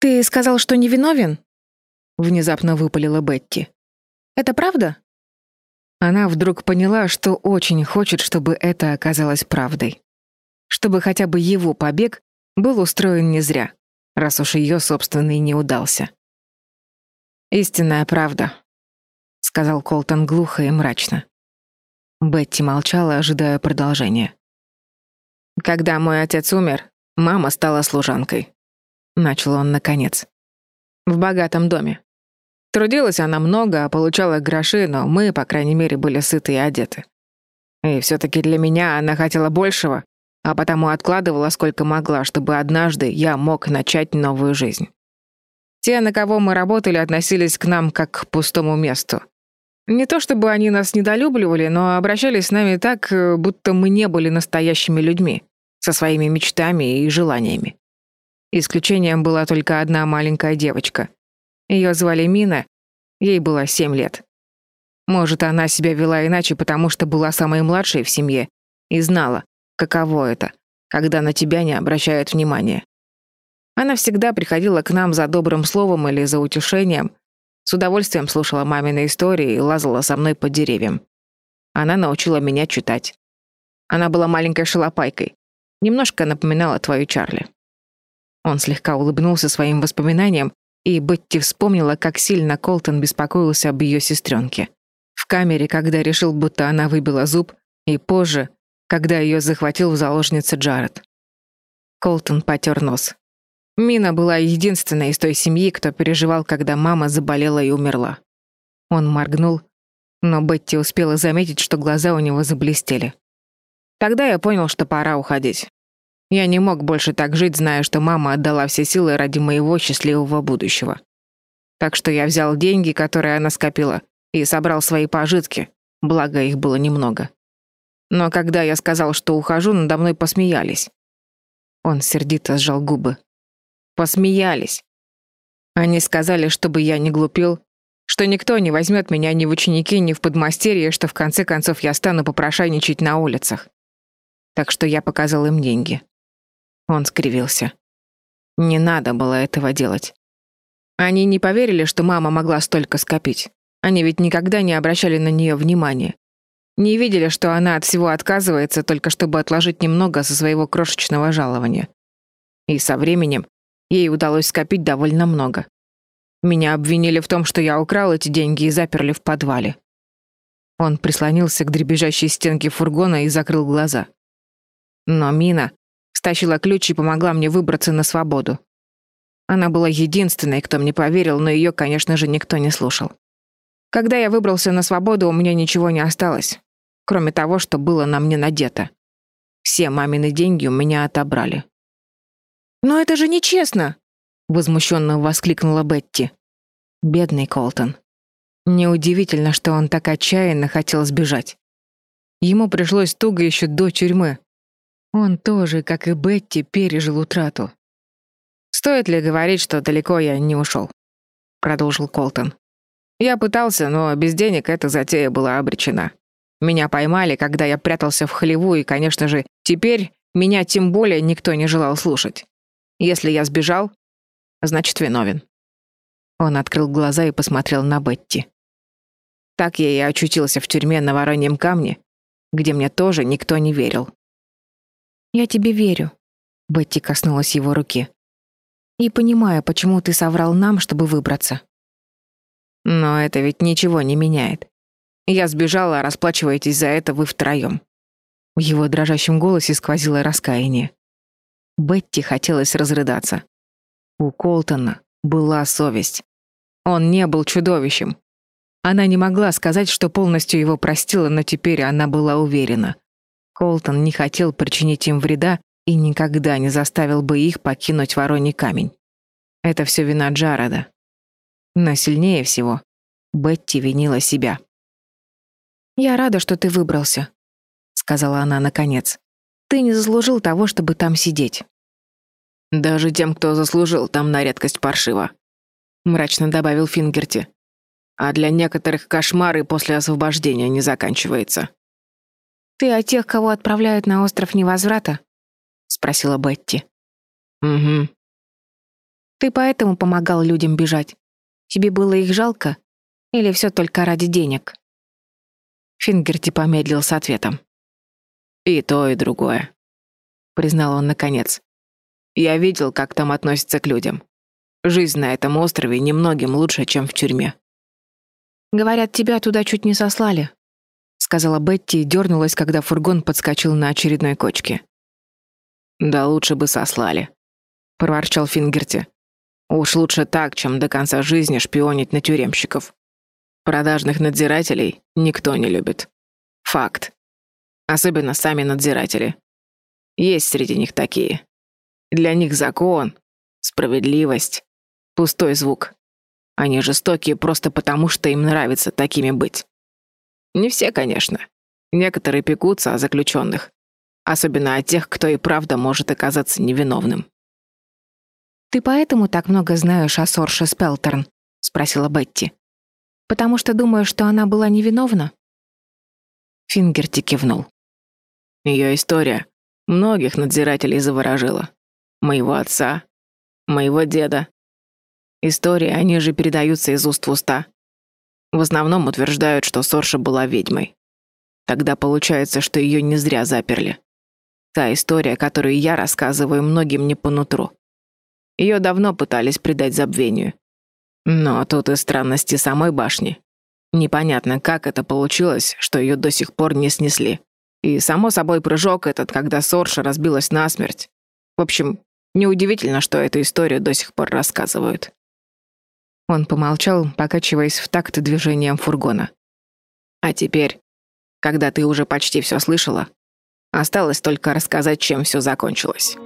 «Ты сказал, что невиновен?» Внезапно выпалила Бетти. «Это правда?» Она вдруг поняла, что очень хочет, чтобы это оказалось правдой. Чтобы хотя бы его побег был устроен не зря, раз уж ее собственный не удался. «Истинная правда», — сказал Колтон глухо и мрачно. Бетти молчала, ожидая продолжения. «Когда мой отец умер, мама стала служанкой», — начал он наконец. «В богатом доме. Трудилась она много, а получала гроши, но мы, по крайней мере, были сыты и одеты. И все-таки для меня она хотела большего, а потому откладывала сколько могла, чтобы однажды я мог начать новую жизнь. Те, на кого мы работали, относились к нам как к пустому месту. Не то чтобы они нас недолюбливали, но обращались с нами так, э, будто мы не были настоящими людьми, со своими мечтами и желаниями. Исключением была только одна маленькая девочка — ее звали Мина, ей было семь лет. Может, она себя вела иначе, потому что была самой младшей в семье и знала, каково это, когда на тебя не обращают внимания. Она всегда приходила к нам за добрым словом или за утешением, с удовольствием слушала мамины истории и лазала со мной по деревьям. Она научила меня читать. Она была маленькой шалопайкой, немножко напоминала твою Чарли. Он слегка улыбнулся своим воспоминаниям, и Бетти вспомнила, как сильно Колтон беспокоился об ее сестренке. В камере, когда решил, будто она выбила зуб, и позже, когда ее захватил в заложнице Джаред. Колтон потер нос. Мина была единственной из той семьи, кто переживал, когда мама заболела и умерла. Он моргнул, но Бетти успела заметить, что глаза у него заблестели. Тогда я понял, что пора уходить. Я не мог больше так жить, зная, что мама отдала все силы ради моего счастливого будущего. Так что я взял деньги, которые она скопила, и собрал свои пожитки, благо их было немного. Но когда я сказал, что ухожу, надо мной посмеялись. Он сердито сжал губы. Посмеялись. Они сказали, чтобы я не глупил, что никто не возьмет меня ни в ученики, ни в подмастерье, что в конце концов я стану попрошайничать на улицах. Так что я показал им деньги. Он скривился. Не надо было этого делать. Они не поверили, что мама могла столько скопить. Они ведь никогда не обращали на нее внимания. Не видели, что она от всего отказывается, только чтобы отложить немного со своего крошечного жалования. И со временем ей удалось скопить довольно много. Меня обвинили в том, что я украл эти деньги и заперли в подвале. Он прислонился к дребезжащей стенке фургона и закрыл глаза. Но Мина Стащила ключ и помогла мне выбраться на свободу. Она была единственной, кто мне поверил, но ее, конечно же, никто не слушал. Когда я выбрался на свободу, у меня ничего не осталось, кроме того, что было на мне надето. Все мамины деньги у меня отобрали. «Но это же нечестно!» — возмущенно воскликнула Бетти. Бедный Колтон. Неудивительно, что он так отчаянно хотел сбежать. Ему пришлось туго еще до тюрьмы, он тоже, как и Бетти, пережил утрату. «Стоит ли говорить, что далеко я не ушел?» — продолжил Колтон. «Я пытался, но без денег эта затея была обречена. Меня поймали, когда я прятался в хлеву, и, конечно же, теперь меня тем более никто не желал слушать. Если я сбежал, значит, виновен». Он открыл глаза и посмотрел на Бетти. Так я и очутился в тюрьме на Вороньем камне, где мне тоже никто не верил. «Я тебе верю», — Бетти коснулась его руки. «И понимаю, почему ты соврал нам, чтобы выбраться». «Но это ведь ничего не меняет. Я сбежала, а расплачиваетесь за это вы втроем». В его дрожащем голосе сквозило раскаяние. Бетти хотелось разрыдаться. У Колтона была совесть. Он не был чудовищем. Она не могла сказать, что полностью его простила, но теперь она была уверена. Колтон не хотел причинить им вреда и никогда не заставил бы их покинуть Вороний камень. Это все вина Джареда. Но сильнее всего Бетти винила себя. «Я рада, что ты выбрался», — сказала она наконец. «Ты не заслужил того, чтобы там сидеть». «Даже тем, кто заслужил, там на редкость паршиво», — мрачно добавил Фингерти. «А для некоторых кошмары после освобождения не заканчивается». «Ты о тех, кого отправляют на остров невозврата?» — спросила Бетти. «Угу». Ты поэтому помогал людям бежать? Тебе было их жалко? Или все только ради денег?» Фингерти помедлил с ответом. «И то, и другое», — признал он наконец. «Я видел, как там относятся к людям. Жизнь на этом острове немногим лучше, чем в тюрьме». «Говорят, тебя туда чуть не сослали», — сказала Бетти и дернулась, когда фургон подскочил на очередной кочке. «Да лучше бы сослали», — проворчал Фингерти. «Уж лучше так, чем до конца жизни шпионить на тюремщиков. Продажных надзирателей никто не любит. Факт. Особенно сами надзиратели. Есть среди них такие. Для них закон, справедливость — пустой звук. Они жестокие просто потому, что им нравится такими быть. Не все, конечно. Некоторые пекутся о заключенных. Особенно о тех, кто и правда может оказаться невиновным. «Ты поэтому так много знаешь о Сорше Спелтерн?» — спросила Бетти. «Потому что думаешь, что она была невиновна?» Фингерти кивнул. Ее история многих надзирателей заворожила. Моего отца, моего деда. Истории, они же передаются из уст в уста. В основном утверждают, что Сорша была ведьмой. Тогда получается, что ее не зря заперли. Та история, которую я рассказываю, многим не по нутру. Ее давно пытались предать забвению. Но тут и странности самой башни. Непонятно, как это получилось, что ее до сих пор не снесли. И, само собой, прыжок этот, когда Сорша разбилась насмерть. В общем, неудивительно, что эту историю до сих пор рассказывают. Он помолчал, покачиваясь в такт движением фургона. А теперь, когда ты уже почти все слышала, осталось только рассказать, чем все закончилось.